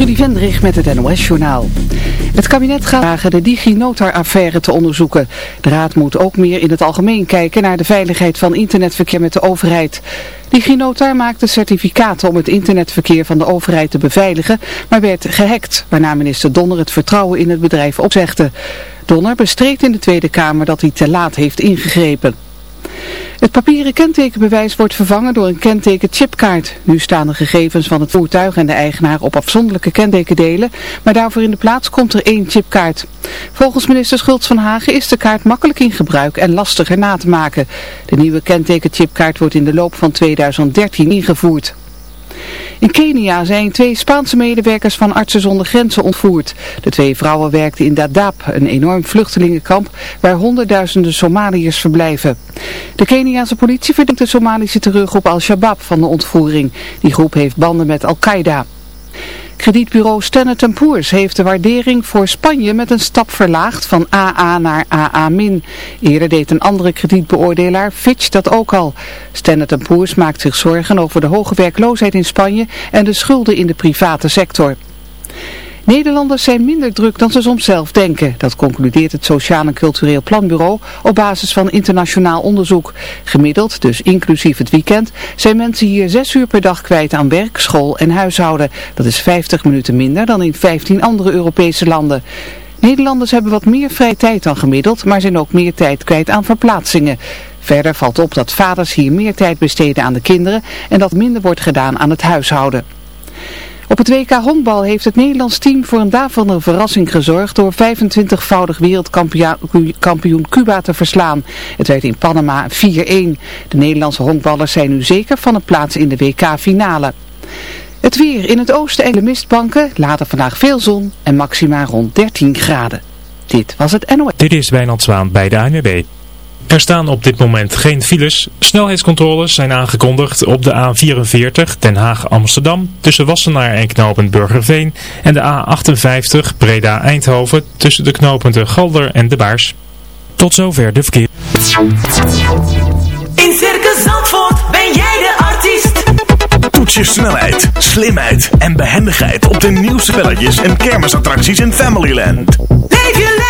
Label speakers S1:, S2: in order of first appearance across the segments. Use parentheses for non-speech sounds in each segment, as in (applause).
S1: Trudy Vendrich met het NOS-journaal. Het kabinet gaat vragen de DigiNotar-affaire te onderzoeken. De raad moet ook meer in het algemeen kijken naar de veiligheid van internetverkeer met de overheid. DigiNotar maakte certificaten om het internetverkeer van de overheid te beveiligen, maar werd gehackt, waarna minister Donner het vertrouwen in het bedrijf opzegde. Donner bestreed in de Tweede Kamer dat hij te laat heeft ingegrepen. Het papieren kentekenbewijs wordt vervangen door een kenteken-chipkaart. Nu staan de gegevens van het voertuig en de eigenaar op afzonderlijke kentekendelen, maar daarvoor in de plaats komt er één chipkaart. Volgens minister Schultz van Hagen is de kaart makkelijk in gebruik en lastiger na te maken. De nieuwe kenteken-chipkaart wordt in de loop van 2013 ingevoerd. In Kenia zijn twee Spaanse medewerkers van Artsen zonder Grenzen ontvoerd. De twee vrouwen werkten in Dadaab, een enorm vluchtelingenkamp waar honderdduizenden Somaliërs verblijven. De Keniaanse politie verdenkt de Somalische teruggroep Al-Shabaab van de ontvoering. Die groep heeft banden met Al-Qaeda. Kredietbureau Standard Poor's heeft de waardering voor Spanje met een stap verlaagd van AA naar AA-. Eerder deed een andere kredietbeoordelaar Fitch dat ook al. Standard Poor's maakt zich zorgen over de hoge werkloosheid in Spanje en de schulden in de private sector. Nederlanders zijn minder druk dan ze soms zelf denken. Dat concludeert het Sociaal en Cultureel Planbureau op basis van internationaal onderzoek. Gemiddeld, dus inclusief het weekend, zijn mensen hier zes uur per dag kwijt aan werk, school en huishouden. Dat is 50 minuten minder dan in 15 andere Europese landen. Nederlanders hebben wat meer vrije tijd dan gemiddeld, maar zijn ook meer tijd kwijt aan verplaatsingen. Verder valt op dat vaders hier meer tijd besteden aan de kinderen en dat minder wordt gedaan aan het huishouden. Op het WK honkbal heeft het Nederlands team voor een daverende verrassing gezorgd door 25-voudig wereldkampioen Cuba te verslaan. Het werd in Panama 4-1. De Nederlandse honkballers zijn nu zeker van een plaats in de WK-finale. Het weer in het oosten en de mistbanken, later vandaag veel zon en maxima rond 13 graden. Dit was het NOS.
S2: Dit is Wijnand Zwaan bij de ANWB. Er staan op dit moment geen files. Snelheidscontroles zijn aangekondigd op de A44 Den Haag-Amsterdam tussen Wassenaar en knooppunt Burgerveen en de A58 Breda-Eindhoven tussen de knooppunten Galder en De Baars. Tot zover de verkeer.
S3: In Circus Zandvoort ben jij de artiest.
S4: Toets je snelheid, slimheid en behendigheid op de nieuwste spelletjes en kermisattracties in Familyland.
S3: Leef je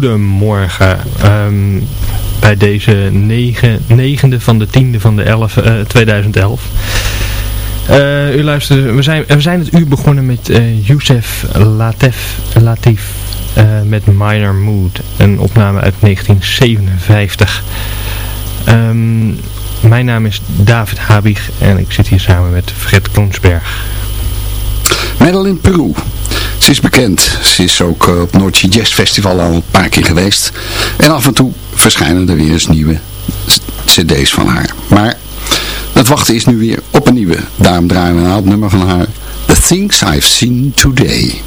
S5: Goedemorgen. Ehm, bij deze negen, negende van de tiende van de 11, 2011. Uh, u luistert, we zijn, we zijn het uur begonnen met uh, Youssef Latif, Latif met Minor Mood. Een opname uit 1957. Um, mijn naam is David Habig en ik zit hier samen met Fred Koonsberg.
S6: Madeline Peru. Ze is bekend. Ze is ook eh, op Noordje Jazz Festival al een paar keer geweest. En af en toe verschijnen er weer eens nieuwe cd's van haar. Maar het wachten is nu weer op een nieuwe. Daarom draaien we een oud nummer van haar. The Things I've Seen Today.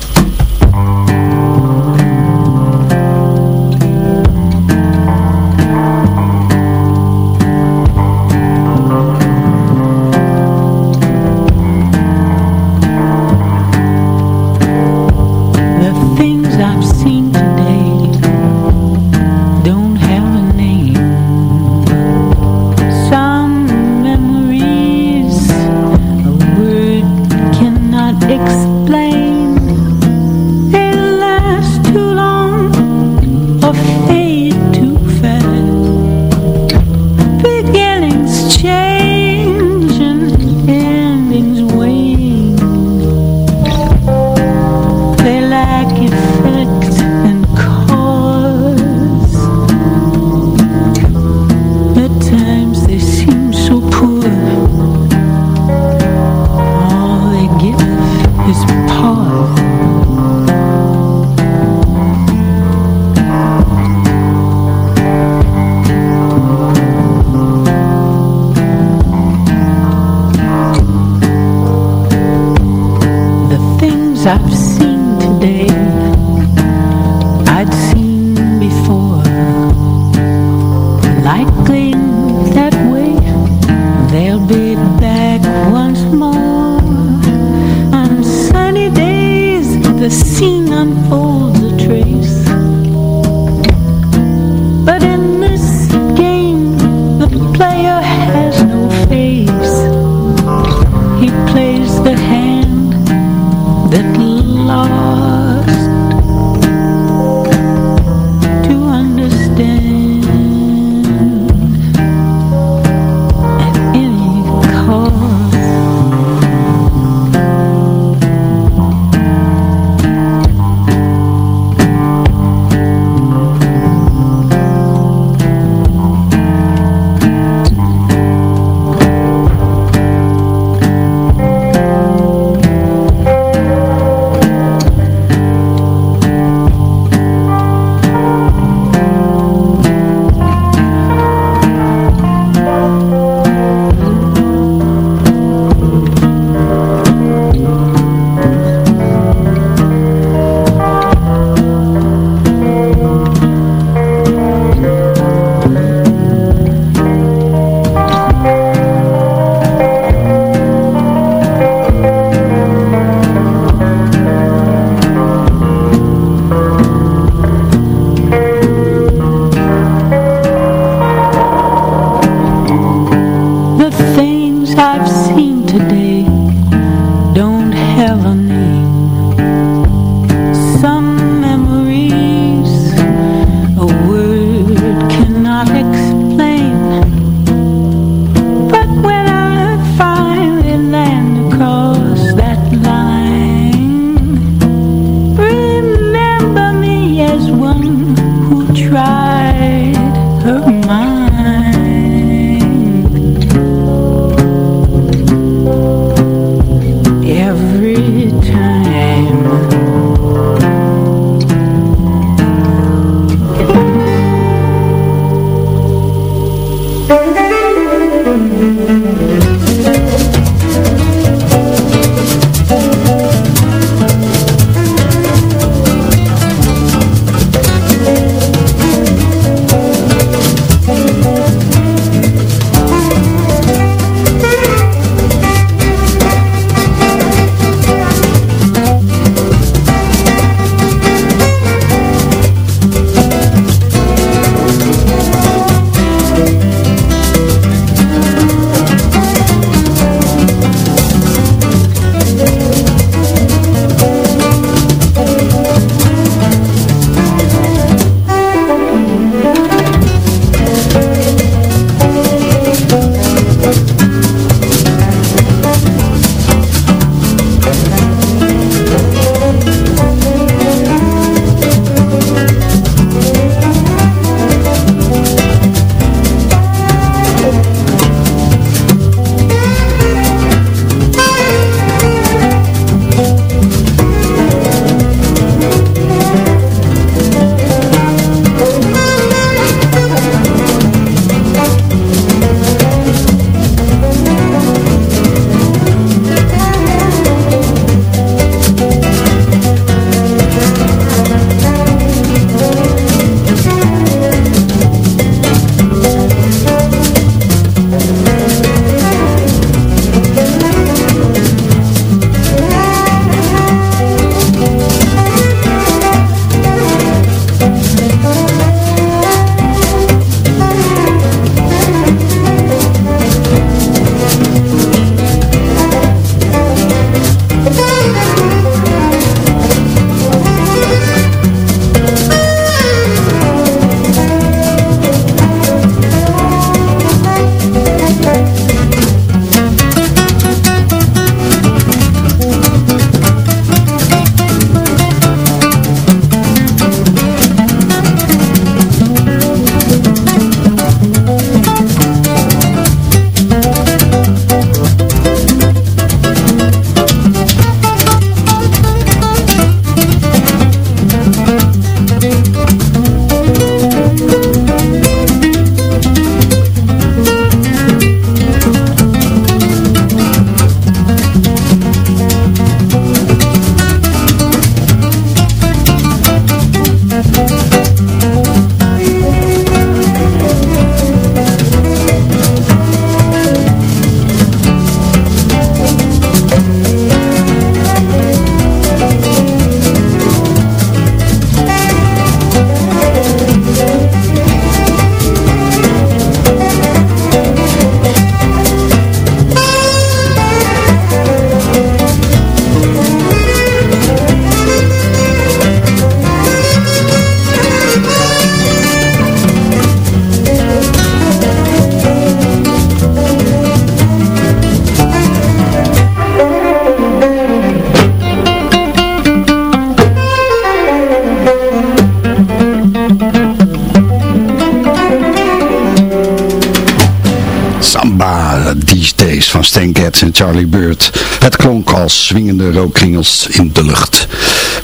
S7: Getz en Charlie Bird. Het klonk als swingende rookkringels in de lucht.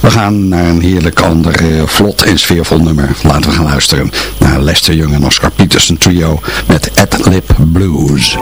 S7: We gaan naar een heerlijk ander eh, vlot en sfeervol nummer. Laten we gaan luisteren naar Lester Young en Oscar Peterson trio met Ad Lib Blues.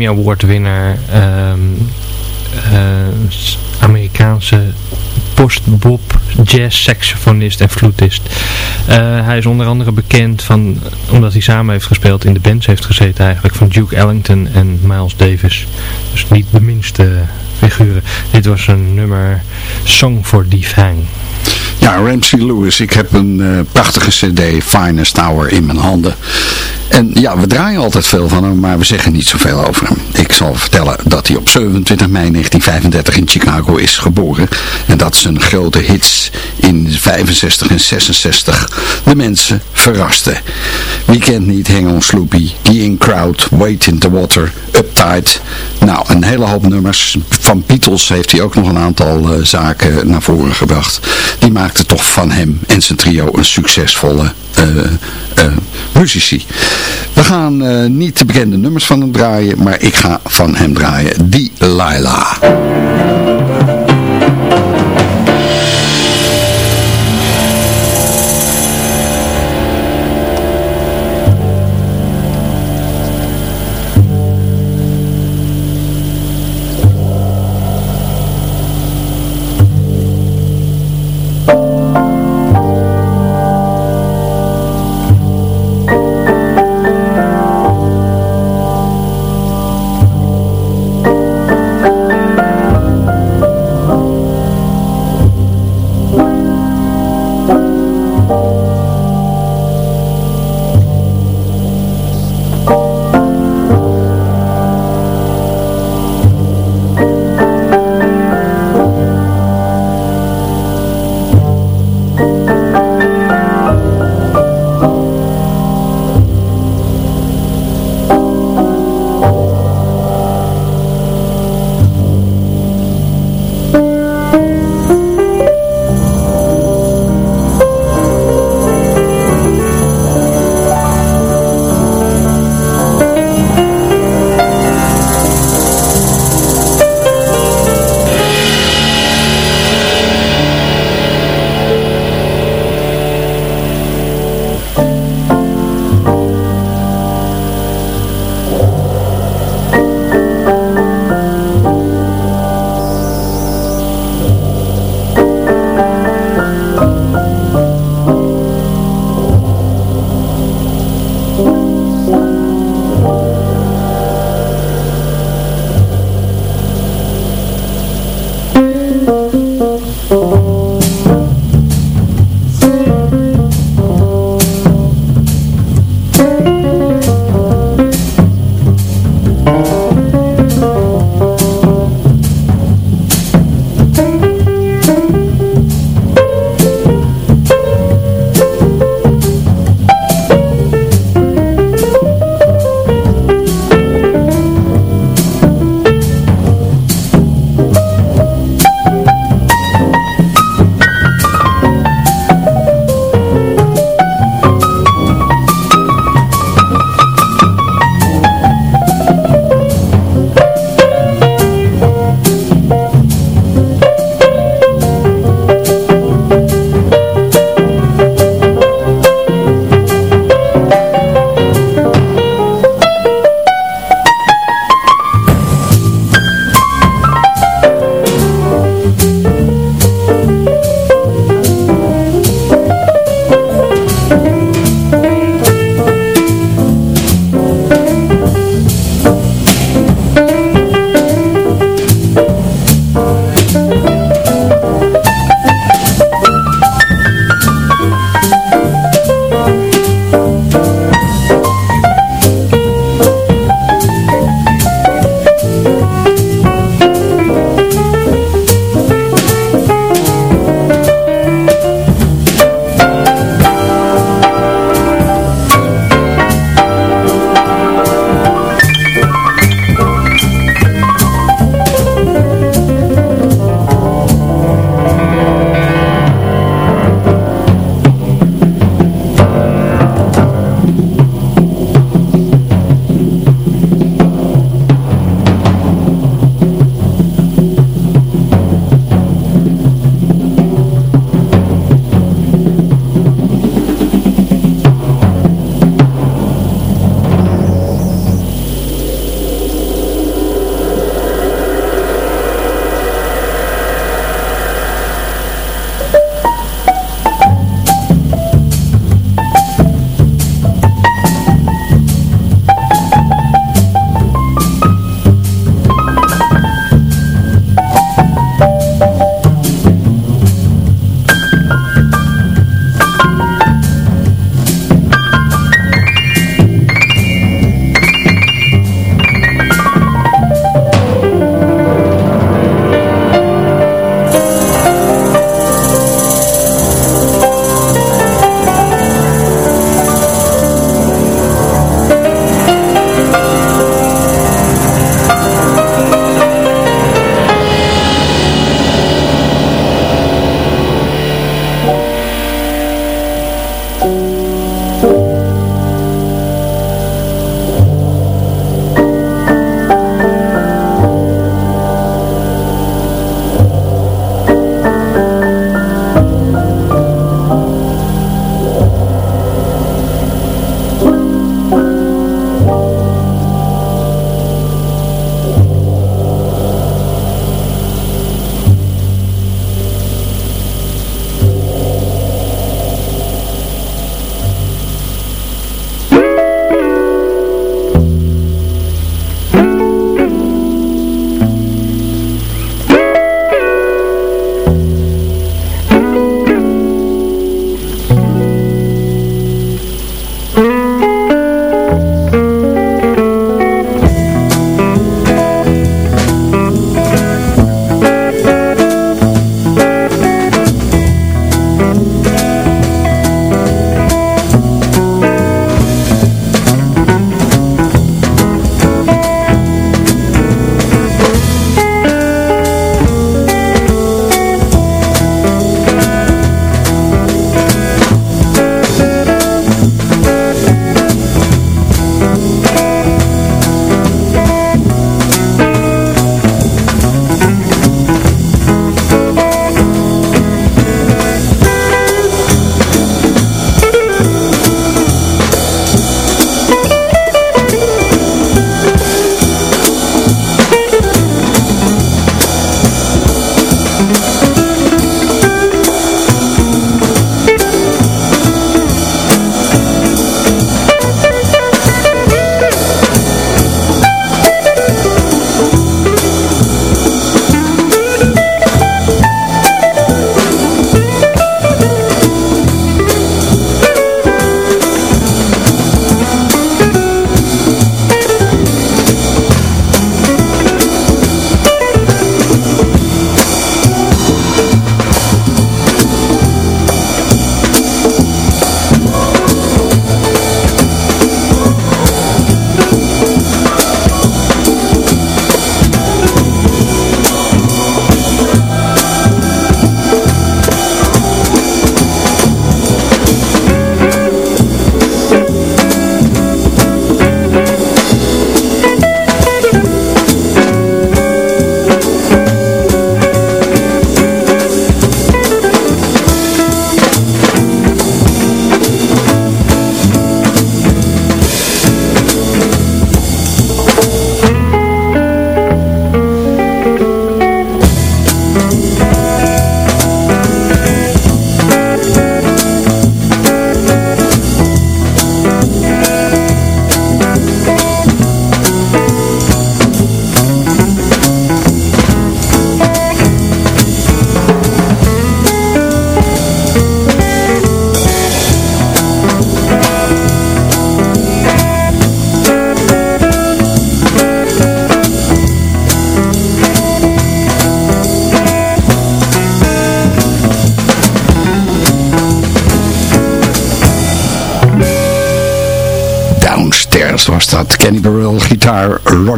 S5: Grammy Award winnaar, ehm, eh, Amerikaanse post-bop jazz saxofonist en flutist. Eh, hij is onder andere bekend van, omdat hij samen heeft gespeeld, in de bands heeft gezeten eigenlijk, van Duke Ellington en Miles Davis. Dus niet de minste figuren. Dit was een nummer Song for Defang.
S7: Ja, Ramsey Lewis. Ik heb een eh, prachtige cd, Finest Hour, in mijn handen. En ja, we draaien altijd veel van hem, maar we zeggen niet zoveel over hem. Ik zal vertellen dat hij op 27 mei 1935 in Chicago is geboren. En dat zijn grote hits in 65 en 66 de mensen verrasten. Wie kent niet Hang on Sloopy, The In Crowd, Wait in the Water, Uptight. Nou, een hele hoop nummers. Van Beatles heeft hij ook nog een aantal eh, zaken naar voren gebracht. Die maakten toch van hem en zijn trio een succesvolle eh, muzici. We gaan niet de bekende nummers van hem draaien, maar ik ga van hem draaien. Die Laila.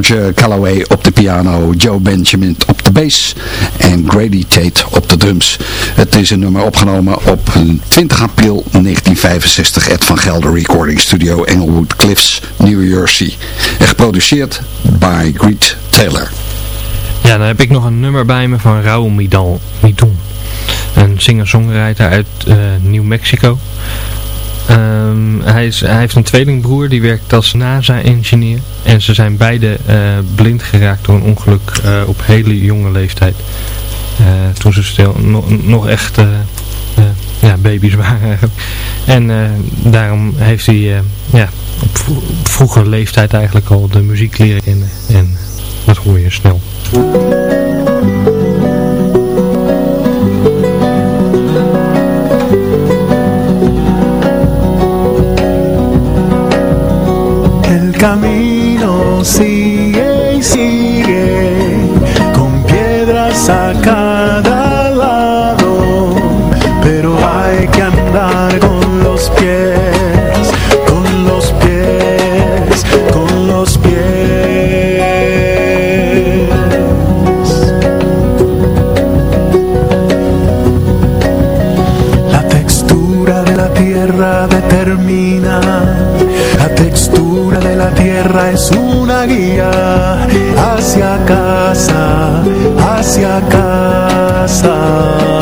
S7: Roger Calloway op de piano, Joe Benjamin op de bass en Grady Tate op de drums. Het is een nummer opgenomen op 20 april 1965 Ed van Gelder Recording Studio Englewood Cliffs, New Jersey. En geproduceerd by Greet Taylor.
S5: Ja, dan heb ik nog een nummer bij me van Raul Midal, Midon. Een singer-songwriter uit uh, New Mexico. Um, hij, is, hij heeft een tweelingbroer die werkt als NASA-engineer. En ze zijn beide uh, blind geraakt door een ongeluk uh, op hele jonge leeftijd. toen ze nog echt ja, baby's (laughs) waren. en daarom heeft hij ja, op vroege leeftijd eigenlijk al de muziek leren kennen. En dat hoor je snel.
S8: El sigue y sigue con piedras a cada lado, pero hay que andar con los pies, con los pies, con los pies. La textura de la tierra determina la textura de la tierra es una hacia casa, hacia casa.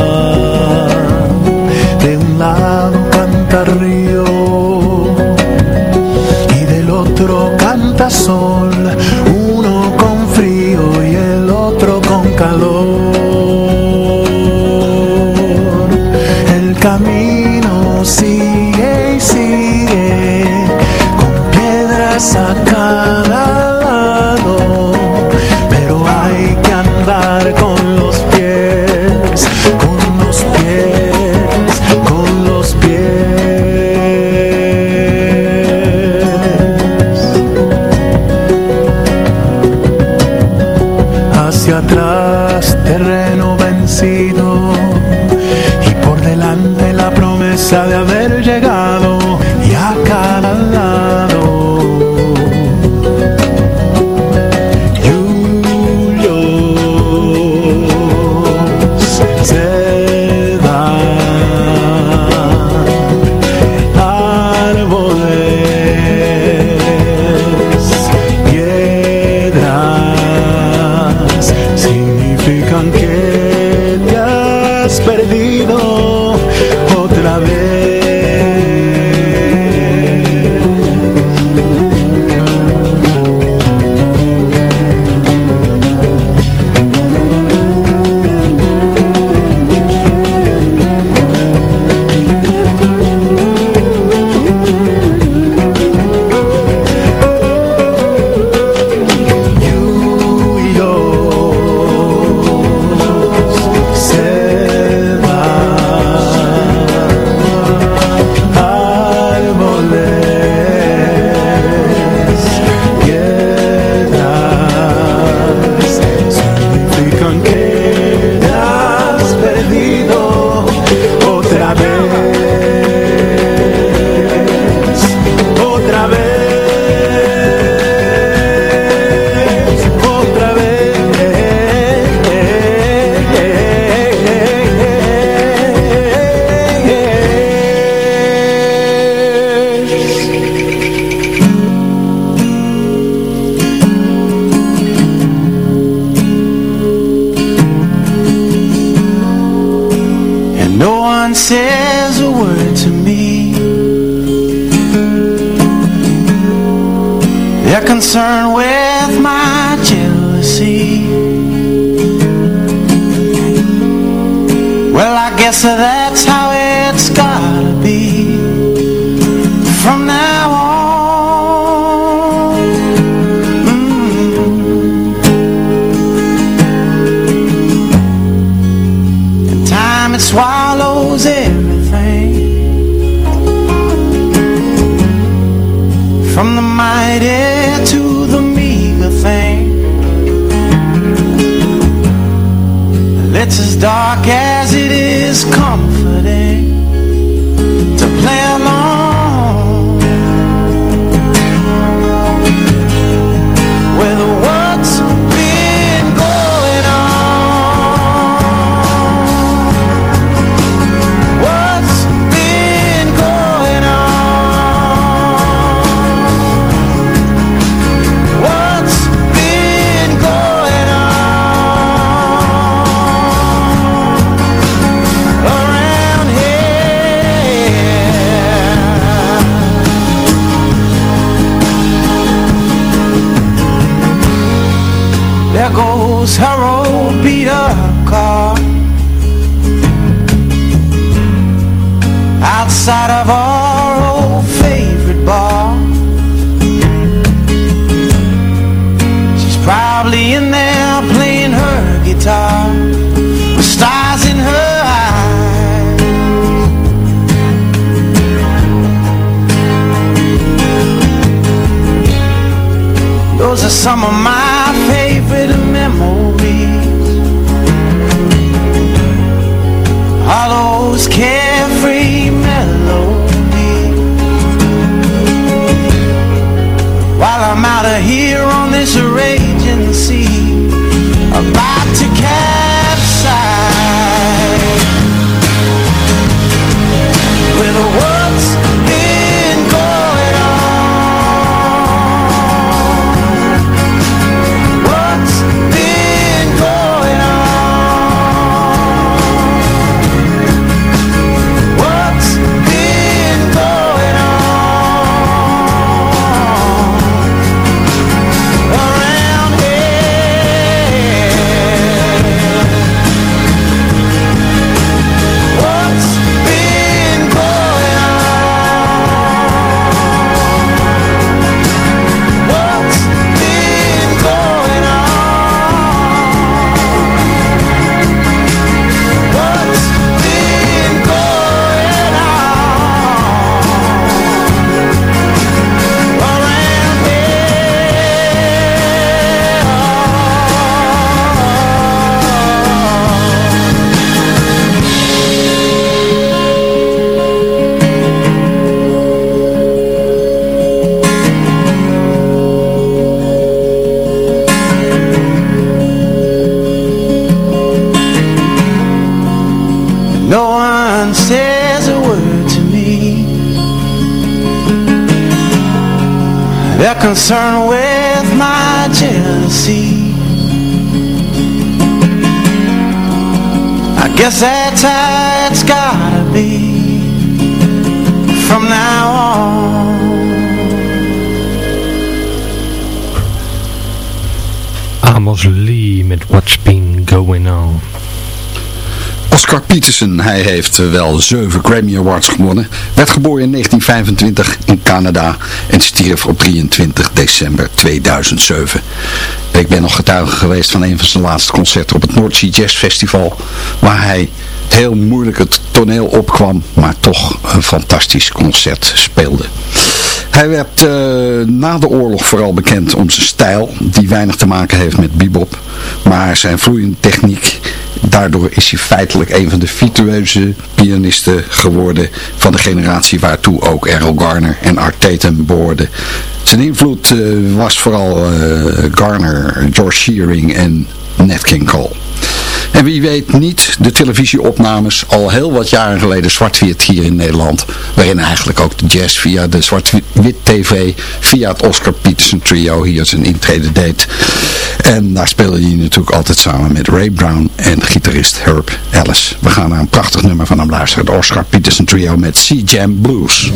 S8: Guess that's how it's gotta be. From now on. Mm. In time it swallows everything. From the mighty to the meager thing. It's as dark as is comforting
S9: Outside of our old favorite bar. She's probably in there playing her guitar With stars in her eyes. Those are some of About to capsize
S7: Oscar Peterson, hij heeft eh, wel zeven Grammy Awards gewonnen. Werd geboren in 1925 in Canada en stierf op 23 december 2007. Ik ben nog getuige geweest van een van zijn laatste concerten op het Sea Jazz Festival. Waar hij heel moeilijk het toneel opkwam, maar toch een fantastisch concert speelde. Hij werd eh, na de oorlog vooral bekend om zijn stijl, die weinig te maken heeft met bebop. Maar zijn vloeiende techniek, daardoor is hij feitelijk een van de virtueuze pianisten geworden van de generatie waartoe ook Errol Garner en Art Tatum behoorden. Zijn invloed eh, was vooral eh, Garner, George Shearing en Nat King Cole. En wie weet niet de televisieopnames al heel wat jaren geleden zwart-wit hier in Nederland. Waarin eigenlijk ook de jazz via de zwart-wit tv, via het Oscar Peterson trio hier zijn intrede deed. En daar speelde hij natuurlijk altijd samen met Ray Brown en gitarist Herb Ellis. We gaan naar een prachtig nummer van hem luisteren. Het Oscar Peterson trio met Sea Jam Blues.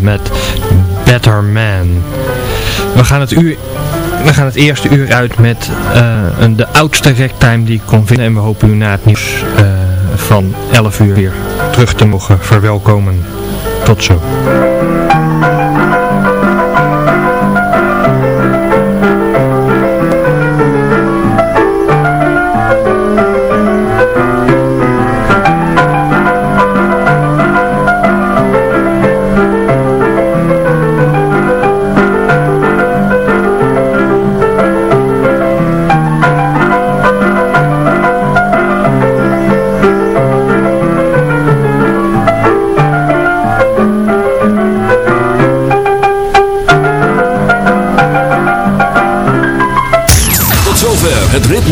S5: Met Better Man. We gaan het, uur, we gaan het eerste uur uit met eh, een, de oudste ragtime die ik kon vinden. En we hopen u na het nieuws eh, van 11 uur weer terug te mogen verwelkomen. Tot zo.